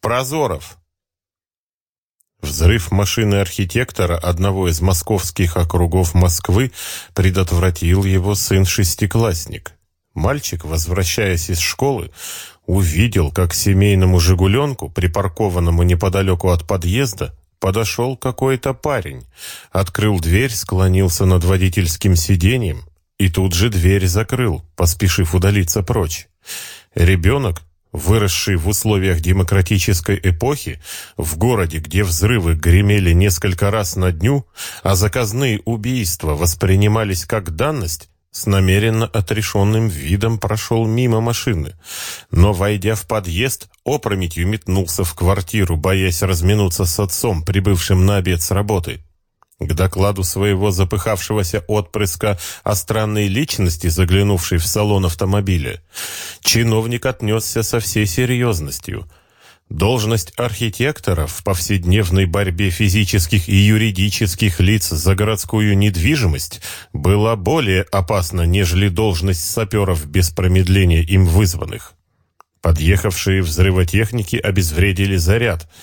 Прозоров. Взрыв машины архитектора одного из московских округов Москвы предотвратил его сын-шестиклассник. Мальчик, возвращаясь из школы, увидел, как к семейному «Жигуленку», припаркованному неподалеку от подъезда, подошел какой-то парень, открыл дверь, склонился над водительским сиденьем и тут же дверь закрыл, поспешив удалиться прочь. Ребенок, выросший в условиях демократической эпохи, в городе, где взрывы гремели несколько раз на дню, а заказные убийства воспринимались как данность, с намеренно отрешенным видом прошел мимо машины, но, войдя в подъезд, опрометью метнулся в квартиру, боясь разминуться с отцом, прибывшим на обед с работы. К докладу своего запыхавшегося отпрыска о странной личности, заглянувшей в салон автомобиля, чиновник отнесся со всей серьезностью. Должность архитектора в повседневной борьбе физических и юридических лиц за городскую недвижимость была более опасна, нежели должность саперов без промедления им вызванных. Подъехавшие взрывотехники обезвредили заряд –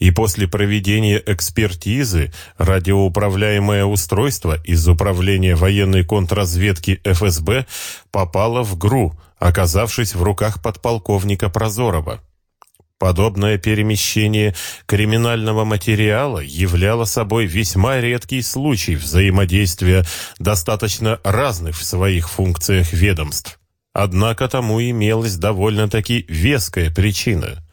и после проведения экспертизы радиоуправляемое устройство из Управления военной контрразведки ФСБ попало в ГРУ, оказавшись в руках подполковника Прозорова. Подобное перемещение криминального материала являло собой весьма редкий случай взаимодействия достаточно разных в своих функциях ведомств. Однако тому имелась довольно-таки веская причина –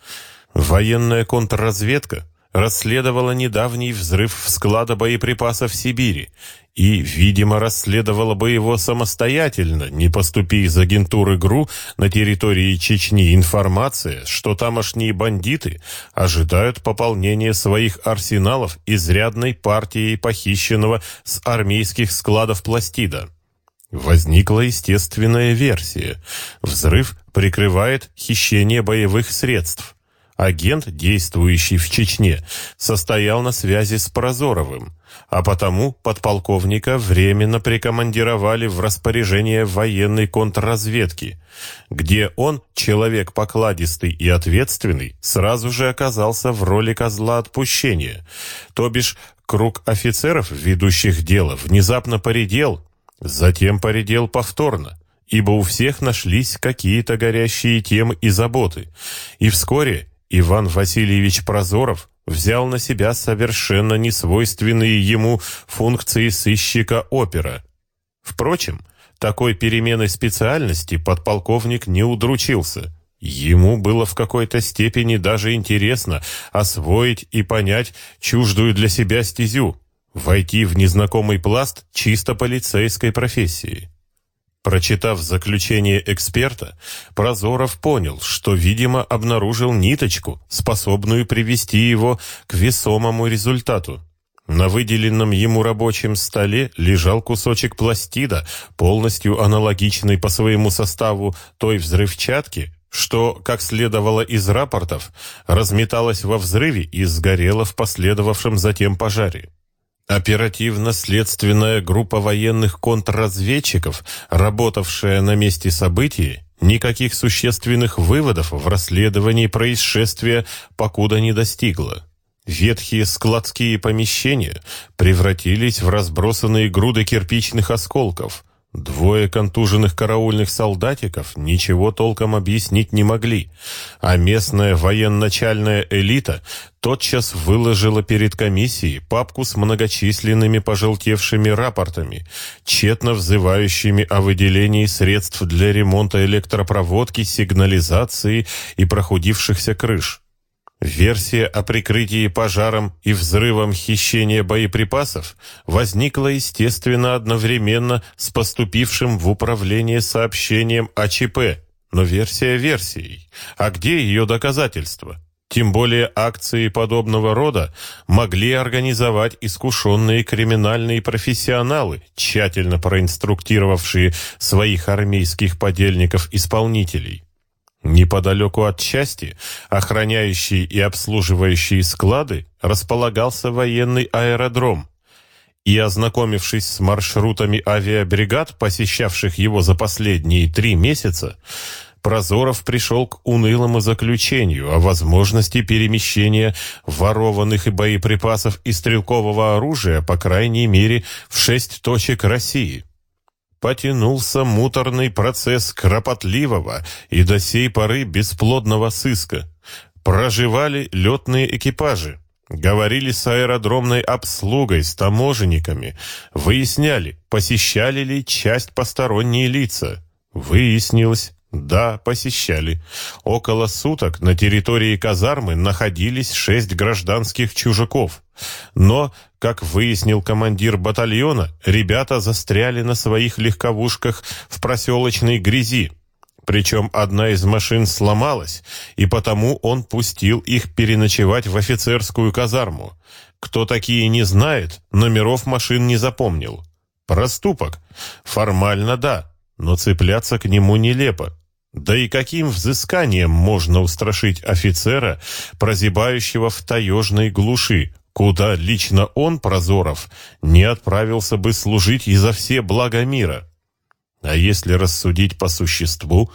Военная контрразведка расследовала недавний взрыв склада боеприпасов в Сибири и, видимо, расследовала бы его самостоятельно, не поступи из агентуры ГРУ на территории Чечни информация, что тамошние бандиты ожидают пополнения своих арсеналов изрядной партией похищенного с армейских складов пластида. Возникла естественная версия. Взрыв прикрывает хищение боевых средств. Агент, действующий в Чечне, состоял на связи с Прозоровым, а потому подполковника временно прикомандировали в распоряжение военной контрразведки, где он, человек покладистый и ответственный, сразу же оказался в роли козла отпущения, то бишь круг офицеров, ведущих дело, внезапно поредел, затем поредел повторно, ибо у всех нашлись какие-то горящие темы и заботы, и вскоре Иван Васильевич Прозоров взял на себя совершенно несвойственные ему функции сыщика опера. Впрочем, такой переменой специальности подполковник не удручился. Ему было в какой-то степени даже интересно освоить и понять чуждую для себя стезю, войти в незнакомый пласт чисто полицейской профессии. Прочитав заключение эксперта, Прозоров понял, что, видимо, обнаружил ниточку, способную привести его к весомому результату. На выделенном ему рабочем столе лежал кусочек пластида, полностью аналогичный по своему составу той взрывчатки, что, как следовало из рапортов, разметалась во взрыве и сгорела в последовавшем затем пожаре. Оперативно-следственная группа военных контрразведчиков, работавшая на месте событий, никаких существенных выводов в расследовании происшествия покуда не достигла. Ветхие складские помещения превратились в разбросанные груды кирпичных осколков, Двое контуженных караульных солдатиков ничего толком объяснить не могли, а местная военачальная элита тотчас выложила перед комиссией папку с многочисленными пожелтевшими рапортами, тщетно взывающими о выделении средств для ремонта электропроводки, сигнализации и прохудившихся крыш. Версия о прикрытии пожаром и взрывом хищения боеприпасов возникла, естественно, одновременно с поступившим в управление сообщением о ЧП, но версия версией. А где ее доказательства? Тем более акции подобного рода могли организовать искушенные криминальные профессионалы, тщательно проинструктировавшие своих армейских подельников-исполнителей. Неподалеку от части, охраняющей и обслуживающей склады, располагался военный аэродром. И, ознакомившись с маршрутами авиабригад, посещавших его за последние три месяца, Прозоров пришел к унылому заключению о возможности перемещения ворованных и боеприпасов и стрелкового оружия, по крайней мере, в шесть точек России. Потянулся муторный процесс кропотливого и до сей поры бесплодного сыска. Проживали летные экипажи. Говорили с аэродромной обслугой, с таможенниками. Выясняли, посещали ли часть посторонние лица. Выяснилось, да, посещали. Около суток на территории казармы находились шесть гражданских чужаков. Но, как выяснил командир батальона, ребята застряли на своих легковушках в проселочной грязи. Причем одна из машин сломалась, и потому он пустил их переночевать в офицерскую казарму. Кто такие не знает, номеров машин не запомнил. Проступок. Формально да, но цепляться к нему нелепо. Да и каким взысканием можно устрашить офицера, прозябающего в таежной глуши, куда лично он, Прозоров, не отправился бы служить и за все блага мира? А если рассудить по существу,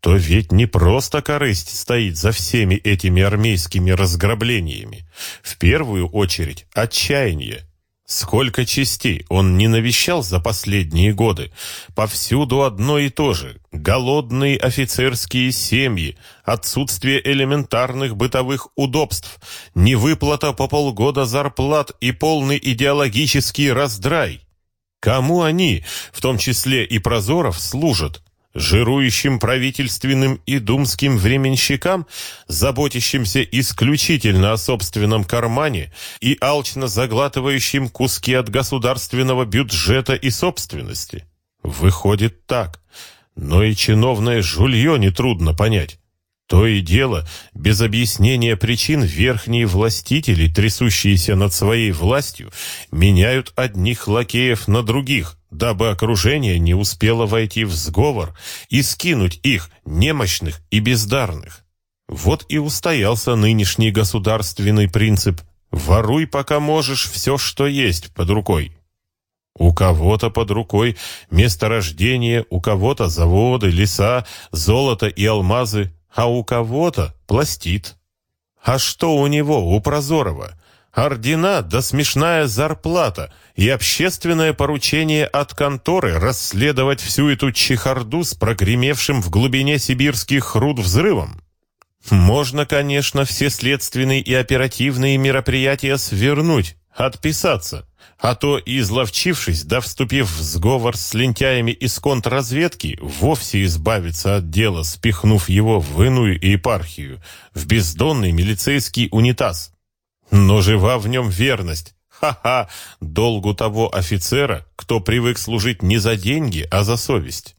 то ведь не просто корысть стоит за всеми этими армейскими разграблениями. В первую очередь отчаяние. Сколько частей он не навещал за последние годы. Повсюду одно и то же. Голодные офицерские семьи, отсутствие элементарных бытовых удобств, невыплата по полгода зарплат и полный идеологический раздрай. Кому они, в том числе и Прозоров, служат? Жирующим правительственным и думским временщикам, заботящимся исключительно о собственном кармане и алчно заглатывающим куски от государственного бюджета и собственности? Выходит так. Но и чиновное жулье нетрудно понять. То и дело, без объяснения причин верхние властители, трясущиеся над своей властью, меняют одних лакеев на других, дабы окружение не успело войти в сговор и скинуть их, немощных и бездарных. Вот и устоялся нынешний государственный принцип «воруй, пока можешь, все, что есть под рукой». У кого-то под рукой месторождение, у кого-то заводы, леса, золото и алмазы, а у кого-то пластит. А что у него, у Прозорова? Ордена да смешная зарплата и общественное поручение от конторы расследовать всю эту чехарду с прогремевшим в глубине сибирских руд взрывом. Можно, конечно, все следственные и оперативные мероприятия свернуть, отписаться а то, изловчившись, да вступив в сговор с лентяями из контрразведки, вовсе избавиться от дела, спихнув его в иную епархию, в бездонный милицейский унитаз. Но жива в нем верность. Ха-ха, долгу того офицера, кто привык служить не за деньги, а за совесть.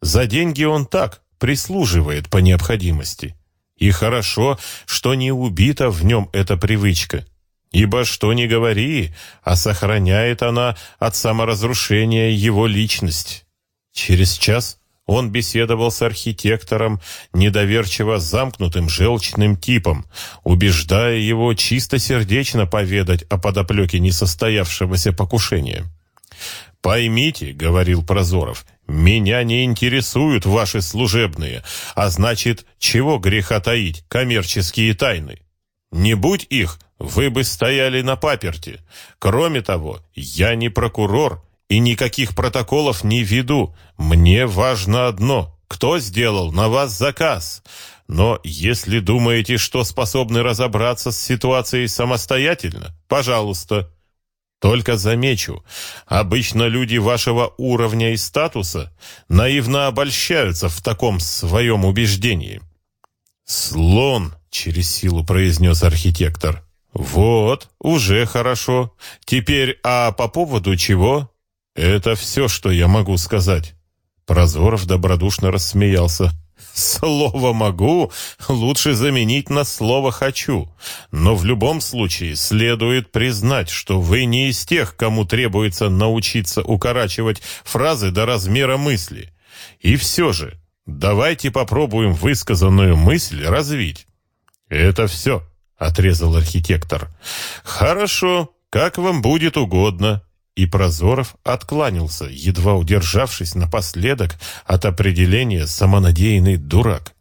За деньги он так, прислуживает по необходимости. И хорошо, что не убита в нем эта привычка. Ибо что ни говори, а сохраняет она от саморазрушения его личность. Через час он беседовал с архитектором, недоверчиво замкнутым желчным типом, убеждая его чистосердечно поведать о подоплеке несостоявшегося покушения. «Поймите», — говорил Прозоров, — «меня не интересуют ваши служебные, а значит, чего греха таить, коммерческие тайны? Не будь их, вы бы стояли на паперти. Кроме того, я не прокурор и никаких протоколов не веду. Мне важно одно — кто сделал на вас заказ. Но если думаете, что способны разобраться с ситуацией самостоятельно, пожалуйста. Только замечу, обычно люди вашего уровня и статуса наивно обольщаются в таком своем убеждении. «Слон!» — через силу произнес архитектор. «Вот, уже хорошо. Теперь, а по поводу чего?» «Это все, что я могу сказать». Прозоров добродушно рассмеялся. «Слово «могу» лучше заменить на слово «хочу». Но в любом случае следует признать, что вы не из тех, кому требуется научиться укорачивать фразы до размера мысли. И все же, давайте попробуем высказанную мысль развить. Это все». — отрезал архитектор. «Хорошо, как вам будет угодно. И Прозоров откланялся, едва удержавшись напоследок от определения «самонадеянный дурак».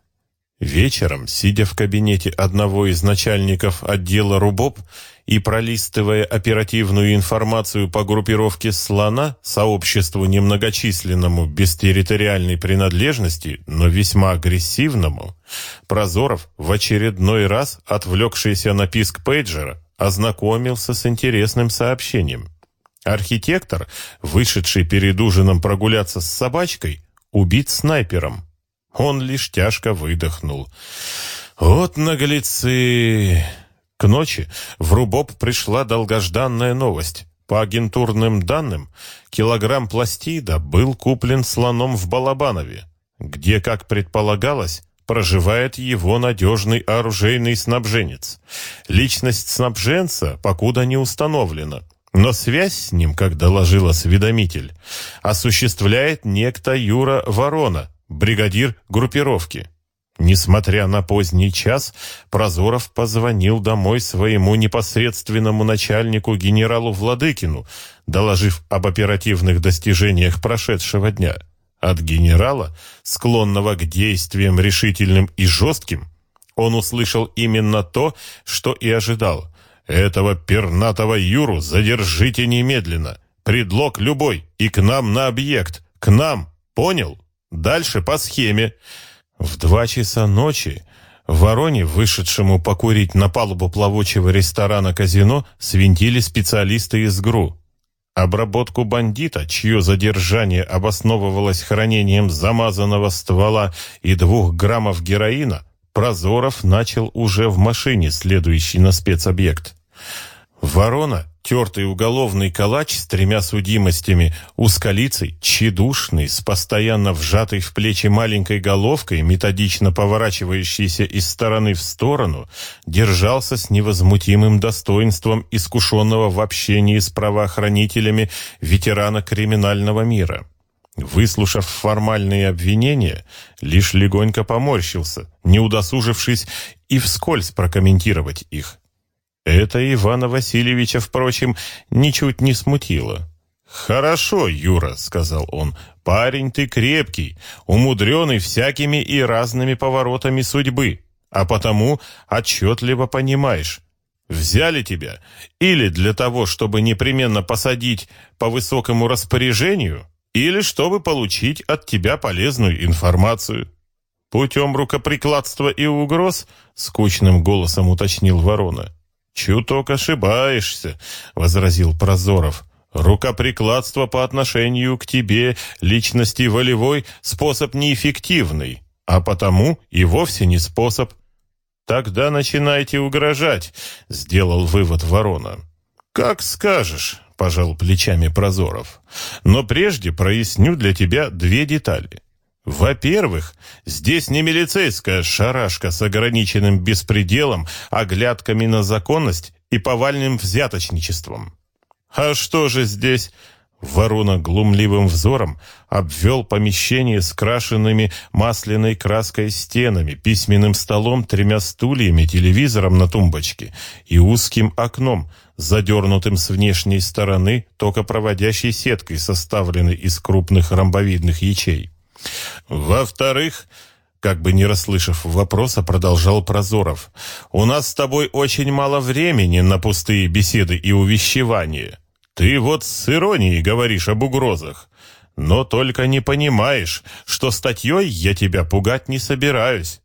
Вечером, сидя в кабинете одного из начальников отдела РУБОП и пролистывая оперативную информацию по группировке «Слона», сообществу немногочисленному, без территориальной принадлежности, но весьма агрессивному, Прозоров в очередной раз, отвлекшийся на писк пейджера, ознакомился с интересным сообщением. Архитектор, вышедший перед ужином прогуляться с собачкой, убит снайпером. Он лишь тяжко выдохнул. «Вот наглецы!» К ночи в Рубоп пришла долгожданная новость. По агентурным данным, килограмм пластида был куплен слоном в Балабанове, где, как предполагалось, проживает его надежный оружейный снабженец. Личность снабженца покуда не установлена, но связь с ним, как доложил осведомитель, осуществляет некто Юра Ворона, бригадир группировки. Несмотря на поздний час, Прозоров позвонил домой своему непосредственному начальнику генералу Владыкину, доложив об оперативных достижениях прошедшего дня. От генерала, склонного к действиям решительным и жестким, он услышал именно то, что и ожидал. «Этого пернатого Юру задержите немедленно. Предлог любой. И к нам на объект. К нам. Понял?» Дальше по схеме. В два часа ночи Вороне, вышедшему покурить на палубу плавучего ресторана-казино, свинтили специалисты из ГРУ. Обработку бандита, чье задержание обосновывалось хранением замазанного ствола и двух граммов героина, Прозоров начал уже в машине, следующей на спецобъект. Ворона тертый уголовный калач с тремя судимостями, узколицей, тщедушный, с постоянно вжатой в плечи маленькой головкой, методично поворачивающейся из стороны в сторону, держался с невозмутимым достоинством искушенного в общении с правоохранителями ветерана криминального мира. Выслушав формальные обвинения, лишь легонько поморщился, не удосужившись и вскользь прокомментировать их. Это Ивана Васильевича, впрочем, ничуть не смутило. «Хорошо, Юра», — сказал он, — «парень ты крепкий, умудренный всякими и разными поворотами судьбы, а потому отчетливо понимаешь, взяли тебя или для того, чтобы непременно посадить по высокому распоряжению, или чтобы получить от тебя полезную информацию». «Путем рукоприкладства и угроз?» — скучным голосом уточнил ворона. «Чуток ошибаешься», — возразил Прозоров. «Рукоприкладство по отношению к тебе, личности волевой, способ неэффективный, а потому и вовсе не способ». «Тогда начинайте угрожать», — сделал вывод Ворона. «Как скажешь», — пожал плечами Прозоров. «Но прежде проясню для тебя две детали. Во-первых, здесь не милицейская шарашка с ограниченным беспределом, оглядками на законность и повальным взяточничеством. А что же здесь? Ворона глумливым взором обвел помещение с крашенными масляной краской стенами, письменным столом, тремя стульями, телевизором на тумбочке и узким окном, задернутым с внешней стороны токопроводящей сеткой, составленной из крупных ромбовидных ячей. Во-вторых, как бы не расслышав вопроса, продолжал Прозоров. «У нас с тобой очень мало времени на пустые беседы и увещевания. Ты вот с иронией говоришь об угрозах, но только не понимаешь, что статьей я тебя пугать не собираюсь.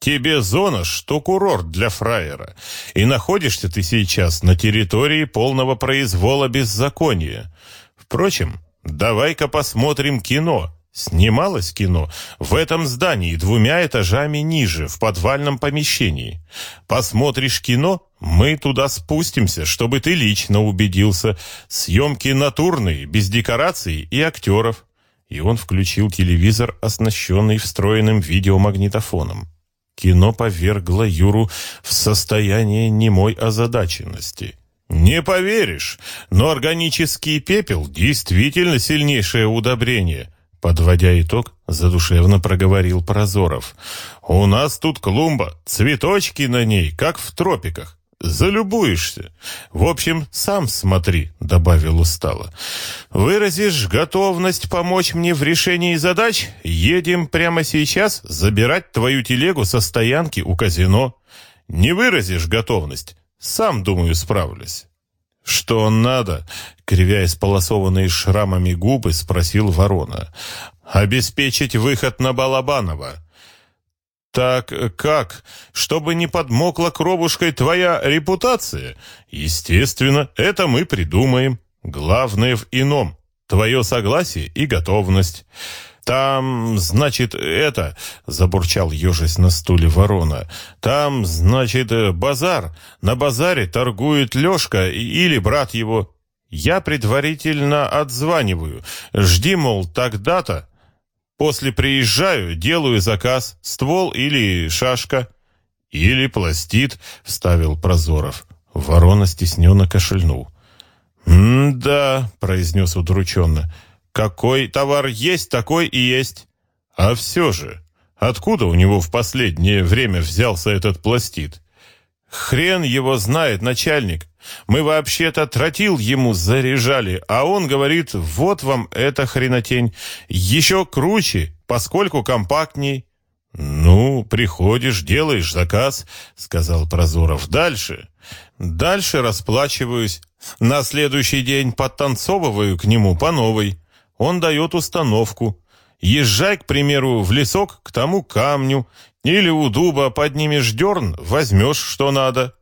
Тебе зона, что курорт для фраера, и находишься ты сейчас на территории полного произвола беззакония. Впрочем, давай-ка посмотрим кино». Снималось кино в этом здании двумя этажами ниже, в подвальном помещении. Посмотришь кино, мы туда спустимся, чтобы ты лично убедился. Съемки натурные, без декораций и актеров. И он включил телевизор, оснащенный встроенным видеомагнитофоном. Кино повергло Юру в состояние немой озадаченности. Не поверишь, но органический пепел действительно сильнейшее удобрение – Подводя итог, задушевно проговорил Прозоров. «У нас тут клумба, цветочки на ней, как в тропиках. Залюбуешься. В общем, сам смотри», — добавил устало. «Выразишь готовность помочь мне в решении задач? Едем прямо сейчас забирать твою телегу со стоянки у казино. Не выразишь готовность? Сам, думаю, справлюсь». «Что надо?» — кривя исполосованные шрамами губы, спросил ворона. «Обеспечить выход на Балабанова». «Так как? Чтобы не подмокла кровушкой твоя репутация? Естественно, это мы придумаем. Главное в ином. Твое согласие и готовность». «Там, значит, это...» — забурчал ежась на стуле ворона. «Там, значит, базар. На базаре торгует Лешка или брат его. Я предварительно отзваниваю. Жди, мол, тогда-то. После приезжаю, делаю заказ. Ствол или шашка». «Или пластит», — вставил Прозоров. Ворона стесненно кашельнул. «М-да», — произнес удрученно, — какой товар есть, такой и есть. А все же, откуда у него в последнее время взялся этот пластид? Хрен его знает, начальник. Мы вообще-то тротил ему заряжали, а он говорит, вот вам эта хренотень. Еще круче, поскольку компактней. «Ну, приходишь, делаешь заказ», — сказал Прозоров. «Дальше. Дальше расплачиваюсь. На следующий день подтанцовываю к нему по новой. Он дает установку. Езжай, к примеру, в лесок к тому камню, или у дуба поднимешь дерн, возьмешь, что надо.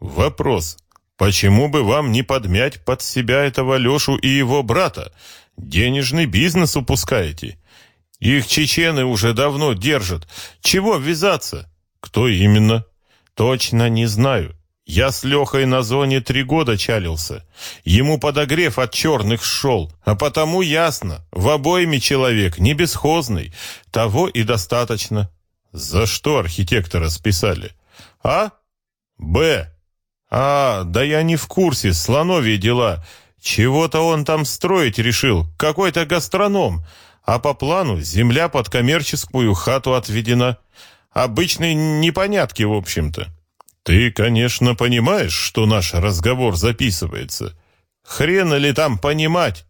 Вопрос. Почему бы вам не подмять под себя этого Лешу и его брата? Денежный бизнес упускаете. Их чечены уже давно держат. Чего ввязаться? Кто именно? Точно не знаю. Я с Лехой на зоне три года чалился. Ему подогрев от черных шел, а потому ясно, в обойме человек не бесхозный. Того и достаточно. За что архитектора списали? А? Б. А, да я не в курсе, слоновьи дела. Чего-то он там строить решил, какой-то гастроном. А по плану земля под коммерческую хату отведена. Обычные непонятки, в общем-то. Ты, конечно, понимаешь, что наш разговор записывается. Хрена ли там понимать?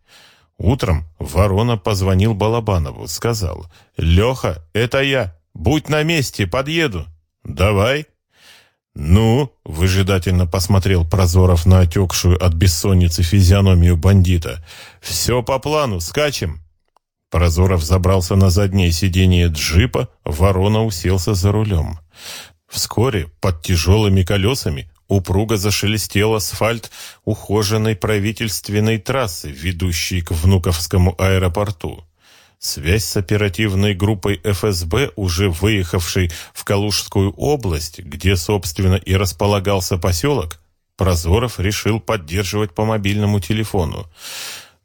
Утром Ворона позвонил Балабанову, сказал, «Леха, это я. Будь на месте, подъеду». «Давай». «Ну?» — выжидательно посмотрел Прозоров на отекшую от бессонницы физиономию бандита. «Все по плану, скачем». Прозоров забрался на заднее сиденье джипа, Ворона уселся за рулем. Вскоре под тяжелыми колесами упруго зашелестел асфальт ухоженной правительственной трассы, ведущей к Внуковскому аэропорту. Связь с оперативной группой ФСБ, уже выехавшей в Калужскую область, где, собственно, и располагался поселок, Прозоров решил поддерживать по мобильному телефону.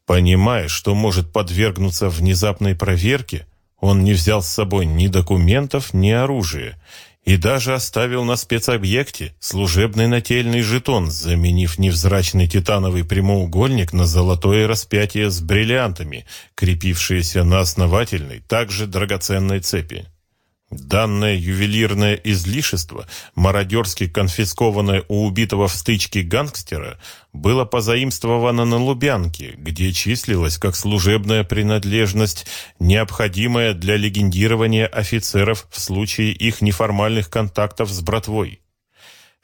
Понимая, что может подвергнуться внезапной проверке, он не взял с собой ни документов, ни оружия и даже оставил на спецобъекте служебный нательный жетон, заменив невзрачный титановый прямоугольник на золотое распятие с бриллиантами, крепившееся на основательной, также драгоценной цепи. Данное ювелирное излишество, мародерски конфискованное у убитого в стычке гангстера, было позаимствовано на Лубянке, где числилось как служебная принадлежность, необходимая для легендирования офицеров в случае их неформальных контактов с братвой.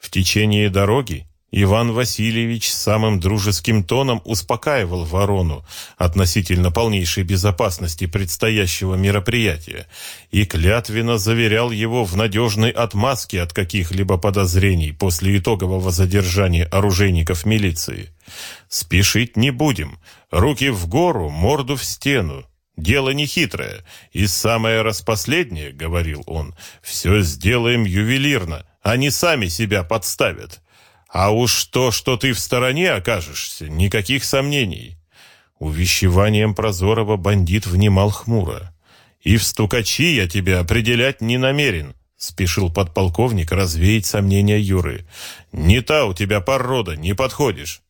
В течение дороги Иван Васильевич самым дружеским тоном успокаивал Ворону относительно полнейшей безопасности предстоящего мероприятия и клятвенно заверял его в надежной отмазке от каких-либо подозрений после итогового задержания оружейников милиции. «Спешить не будем. Руки в гору, морду в стену. Дело не хитрое. И самое распоследнее, — говорил он, — все сделаем ювелирно. Они сами себя подставят». А уж то, что ты в стороне окажешься, никаких сомнений. Увещеванием Прозорова бандит внимал хмуро. И в стукачи я тебя определять не намерен, спешил подполковник развеять сомнения Юры. Не та у тебя порода, не подходишь.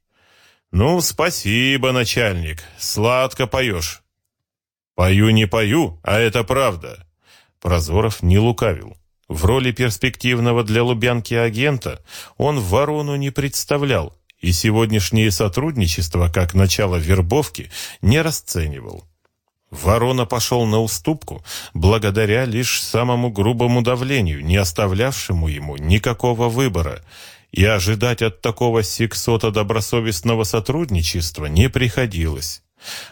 Ну, спасибо, начальник, сладко поешь. Пою не пою, а это правда. Прозоров не лукавил. В роли перспективного для Лубянки агента он Ворону не представлял и сегодняшнее сотрудничество как начало вербовки не расценивал. Ворона пошел на уступку благодаря лишь самому грубому давлению, не оставлявшему ему никакого выбора, и ожидать от такого сексота добросовестного сотрудничества не приходилось.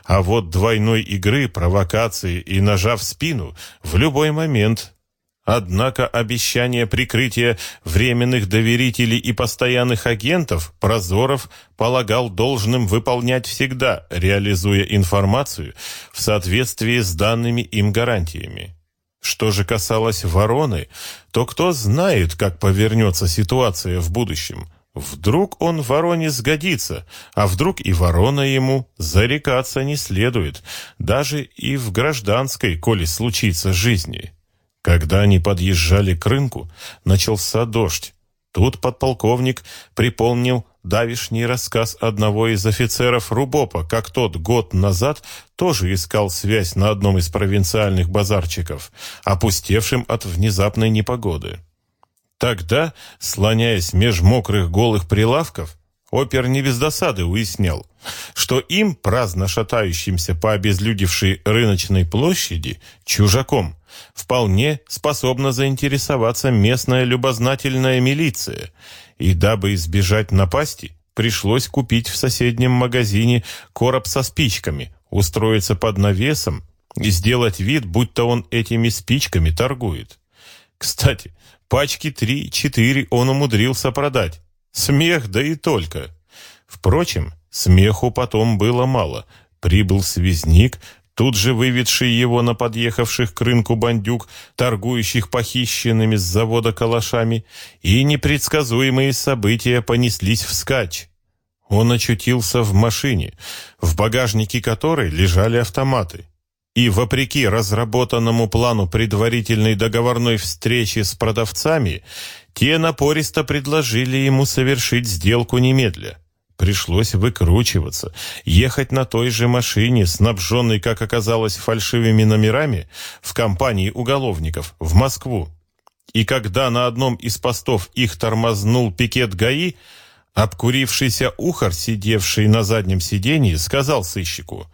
А вот двойной игры, провокации и ножа в спину в любой момент Однако обещание прикрытия временных доверителей и постоянных агентов Прозоров полагал должным выполнять всегда, реализуя информацию в соответствии с данными им гарантиями. Что же касалось Вороны, то кто знает, как повернется ситуация в будущем. Вдруг он Вороне сгодится, а вдруг и Ворона ему зарекаться не следует, даже и в гражданской, коли случится жизни. Когда они подъезжали к рынку, начался дождь. Тут подполковник припомнил давишний рассказ одного из офицеров РУБОПа, как тот год назад тоже искал связь на одном из провинциальных базарчиков, опустевшим от внезапной непогоды. Тогда, слоняясь меж мокрых голых прилавков, Опер не без досады уяснял, что им, праздно шатающимся по обезлюдевшей рыночной площади, чужаком, вполне способна заинтересоваться местная любознательная милиция, и дабы избежать напасти, пришлось купить в соседнем магазине короб со спичками, устроиться под навесом и сделать вид, будто он этими спичками торгует. Кстати, пачки три-четыре он умудрился продать, Смех, да и только. Впрочем, смеху потом было мало. Прибыл связник, тут же выведший его на подъехавших к рынку бандюк, торгующих похищенными с завода калашами, и непредсказуемые события понеслись вскачь. Он очутился в машине, в багажнике которой лежали автоматы. И, вопреки разработанному плану предварительной договорной встречи с продавцами, те напористо предложили ему совершить сделку немедля. Пришлось выкручиваться, ехать на той же машине, снабженной, как оказалось, фальшивыми номерами, в компании уголовников, в Москву. И когда на одном из постов их тормознул пикет ГАИ, обкурившийся ухар, сидевший на заднем сиденье, сказал сыщику,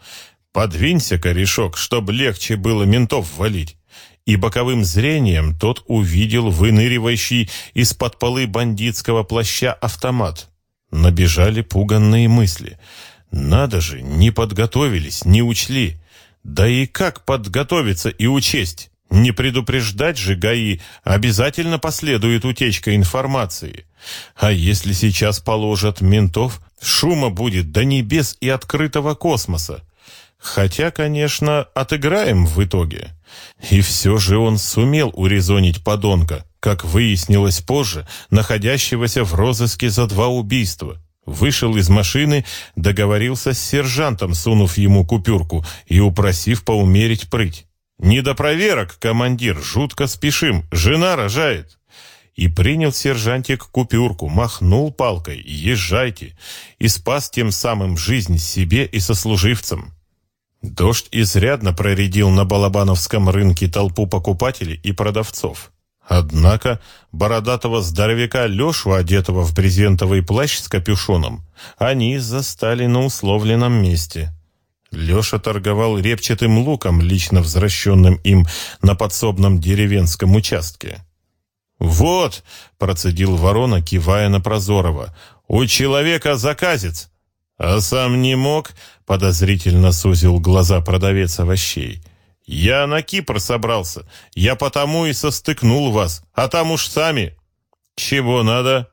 «Подвинься, корешок, чтобы легче было ментов валить» и боковым зрением тот увидел выныривающий из-под полы бандитского плаща автомат. Набежали пуганные мысли. Надо же, не подготовились, не учли. Да и как подготовиться и учесть? Не предупреждать же ГАИ, обязательно последует утечка информации. А если сейчас положат ментов, шума будет до небес и открытого космоса. Хотя, конечно, отыграем в итоге. И все же он сумел урезонить подонка, как выяснилось позже, находящегося в розыске за два убийства. Вышел из машины, договорился с сержантом, сунув ему купюрку и упросив поумерить прыть. «Не до проверок, командир, жутко спешим, жена рожает». И принял сержантик купюрку, махнул палкой «Езжайте» и спас тем самым жизнь себе и сослуживцам. Дождь изрядно проредил на Балабановском рынке толпу покупателей и продавцов. Однако бородатого здоровяка Лешу, одетого в брезентовый плащ с капюшоном, они застали на условленном месте. Леша торговал репчатым луком, лично возвращенным им на подсобном деревенском участке. «Вот», — процедил ворона, кивая на Прозорова, — «у человека заказец, а сам не мог, подозрительно сузил глаза продавец овощей. Я на Кипр собрался. Я потому и состыкнул вас. А там уж сами. Чего надо?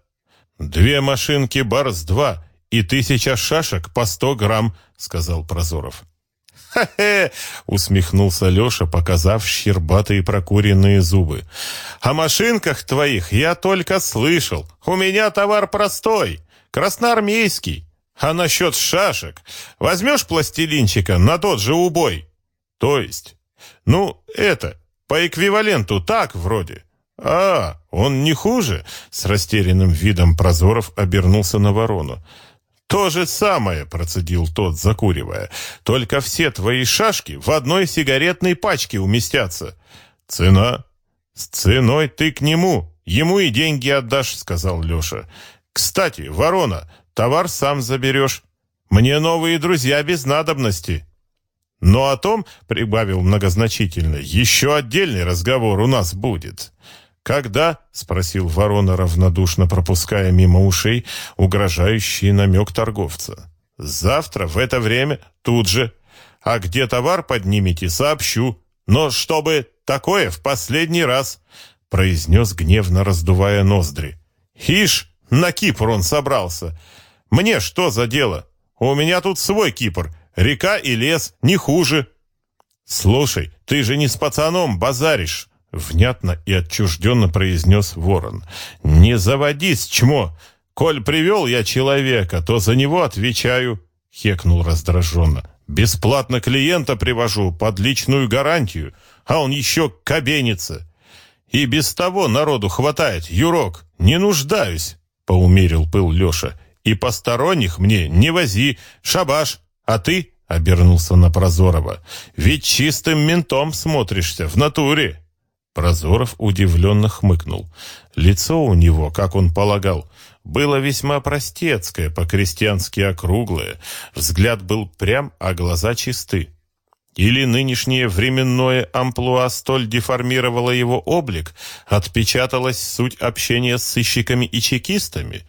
Две машинки Барс-2 и тысяча шашек по сто грамм, сказал Прозоров. «Хе-хе!» — усмехнулся Леша, показав щербатые прокуренные зубы. «О машинках твоих я только слышал. У меня товар простой, красноармейский. А насчет шашек? Возьмешь пластилинчика на тот же убой? То есть? Ну, это, по эквиваленту так вроде. А, он не хуже? С растерянным видом Прозоров обернулся на ворону. «То же самое», — процедил тот, закуривая. «Только все твои шашки в одной сигаретной пачке уместятся. Цена?» «С ценой ты к нему, ему и деньги отдашь», — сказал Леша. «Кстати, ворона, товар сам заберешь. Мне новые друзья без надобности». Но о том, — прибавил многозначительно, — еще отдельный разговор у нас будет. «Когда?» — спросил ворона, равнодушно пропуская мимо ушей угрожающий намек торговца. «Завтра в это время тут же. А где товар поднимете, сообщу. Но чтобы такое в последний раз!» — произнес гневно, раздувая ноздри. «Ишь, на Кипр он собрался. Мне что за дело? У меня тут свой Кипр, река и лес, не хуже». «Слушай, ты же не с пацаном базаришь!» Внятно и отчужденно произнес ворон. «Не заводись, чмо! Коль привел я человека, то за него отвечаю!» Хекнул раздраженно. «Бесплатно клиента привожу под личную гарантию, а он еще кабенится. И без того народу хватает, Юрок, не нуждаюсь!» Поумерил пыл Леша. «И посторонних мне не вози, шабаш, а ты...» Обернулся на Прозорова. «Ведь чистым ментом смотришься в натуре!» Прозоров удивленно хмыкнул. Лицо у него, как он полагал, было весьма простецкое, по-крестьянски округлое. Взгляд был прям, а глаза чисты. Или нынешнее временное амплуа столь деформировало его облик, отпечаталась суть общения с сыщиками и чекистами?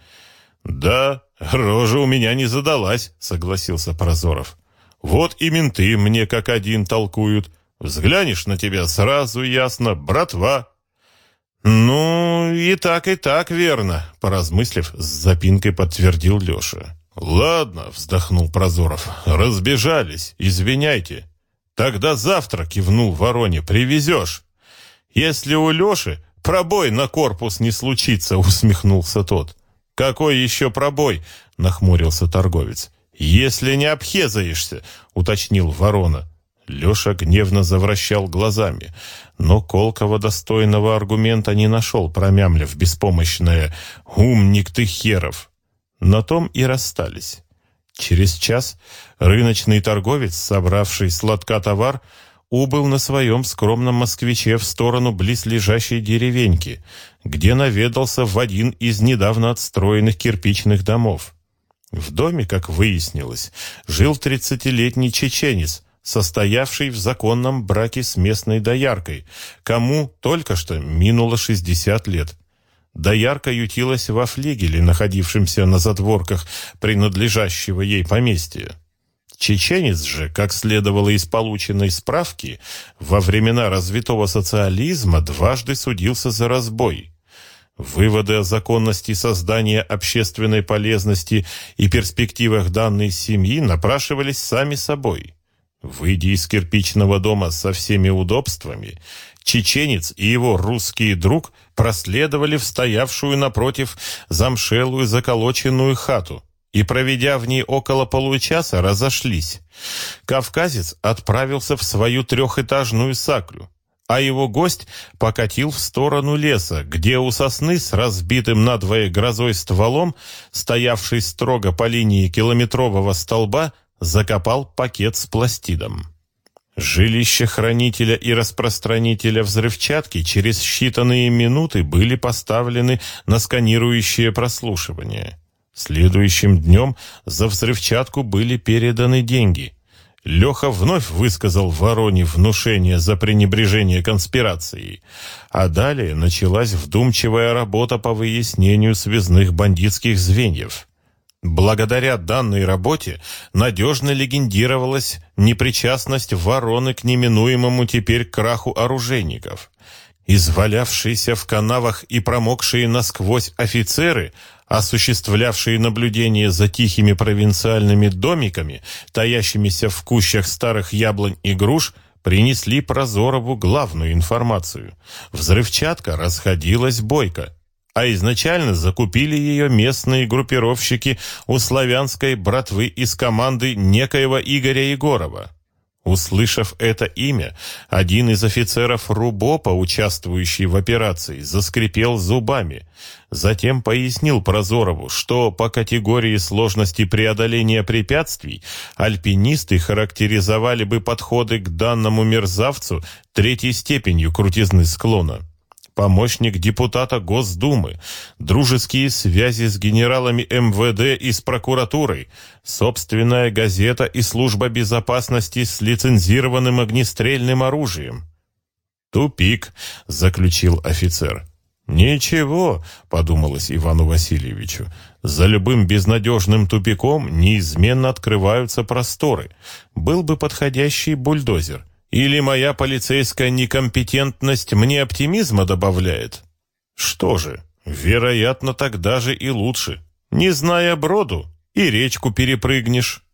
«Да, рожа у меня не задалась», — согласился Прозоров. «Вот и менты мне как один толкуют». Взглянешь на тебя, сразу ясно, братва. Ну, и так, и так верно, поразмыслив, с запинкой подтвердил Леша. Ладно, вздохнул Прозоров, разбежались, извиняйте. Тогда завтра, кивнул Вороне, привезешь. Если у Леши пробой на корпус не случится, усмехнулся тот. Какой еще пробой? Нахмурился торговец. Если не обхезаешься, уточнил Ворона. Леша гневно завращал глазами, но колкого достойного аргумента не нашел, промямлив беспомощное «умник ты херов». На том и расстались. Через час рыночный торговец, собравший сладка товар, убыл на своем скромном москвиче в сторону близлежащей деревеньки, где наведался в один из недавно отстроенных кирпичных домов. В доме, как выяснилось, жил тридцатилетний чеченец, состоявший в законном браке с местной дояркой, кому только что минуло 60 лет. Доярка ютилась во флигеле, находившемся на задворках принадлежащего ей поместья. Чеченец же, как следовало из полученной справки, во времена развитого социализма дважды судился за разбой. Выводы о законности создания общественной полезности и перспективах данной семьи напрашивались сами собой. Выйдя из кирпичного дома со всеми удобствами, чеченец и его русский друг проследовали в стоявшую напротив замшелую заколоченную хату и, проведя в ней около получаса, разошлись. Кавказец отправился в свою трехэтажную саклю, а его гость покатил в сторону леса, где у сосны с разбитым надвое грозой стволом, стоявший строго по линии километрового столба, закопал пакет с пластидом. Жилища хранителя и распространителя взрывчатки через считанные минуты были поставлены на сканирующее прослушивание. Следующим днем за взрывчатку были переданы деньги. Леха вновь высказал Вороне внушение за пренебрежение конспирацией, а далее началась вдумчивая работа по выяснению связных бандитских звеньев. Благодаря данной работе надежно легендировалась непричастность вороны к неминуемому теперь краху оружейников. Извалявшиеся в канавах и промокшие насквозь офицеры, осуществлявшие наблюдение за тихими провинциальными домиками, таящимися в кущах старых яблонь и груш, принесли Прозорову главную информацию. Взрывчатка расходилась бойко а изначально закупили ее местные группировщики у славянской братвы из команды некоего Игоря Егорова. Услышав это имя, один из офицеров РУБОПа, участвующий в операции, заскрипел зубами. Затем пояснил Прозорову, что по категории сложности преодоления препятствий альпинисты характеризовали бы подходы к данному мерзавцу третьей степенью крутизны склона. Помощник депутата Госдумы, дружеские связи с генералами МВД и с прокуратурой, собственная газета и служба безопасности с лицензированным огнестрельным оружием. «Тупик», — заключил офицер. «Ничего», — подумалось Ивану Васильевичу, «за любым безнадежным тупиком неизменно открываются просторы. Был бы подходящий бульдозер. Или моя полицейская некомпетентность мне оптимизма добавляет? Что же, вероятно, тогда же и лучше. Не зная броду, и речку перепрыгнешь».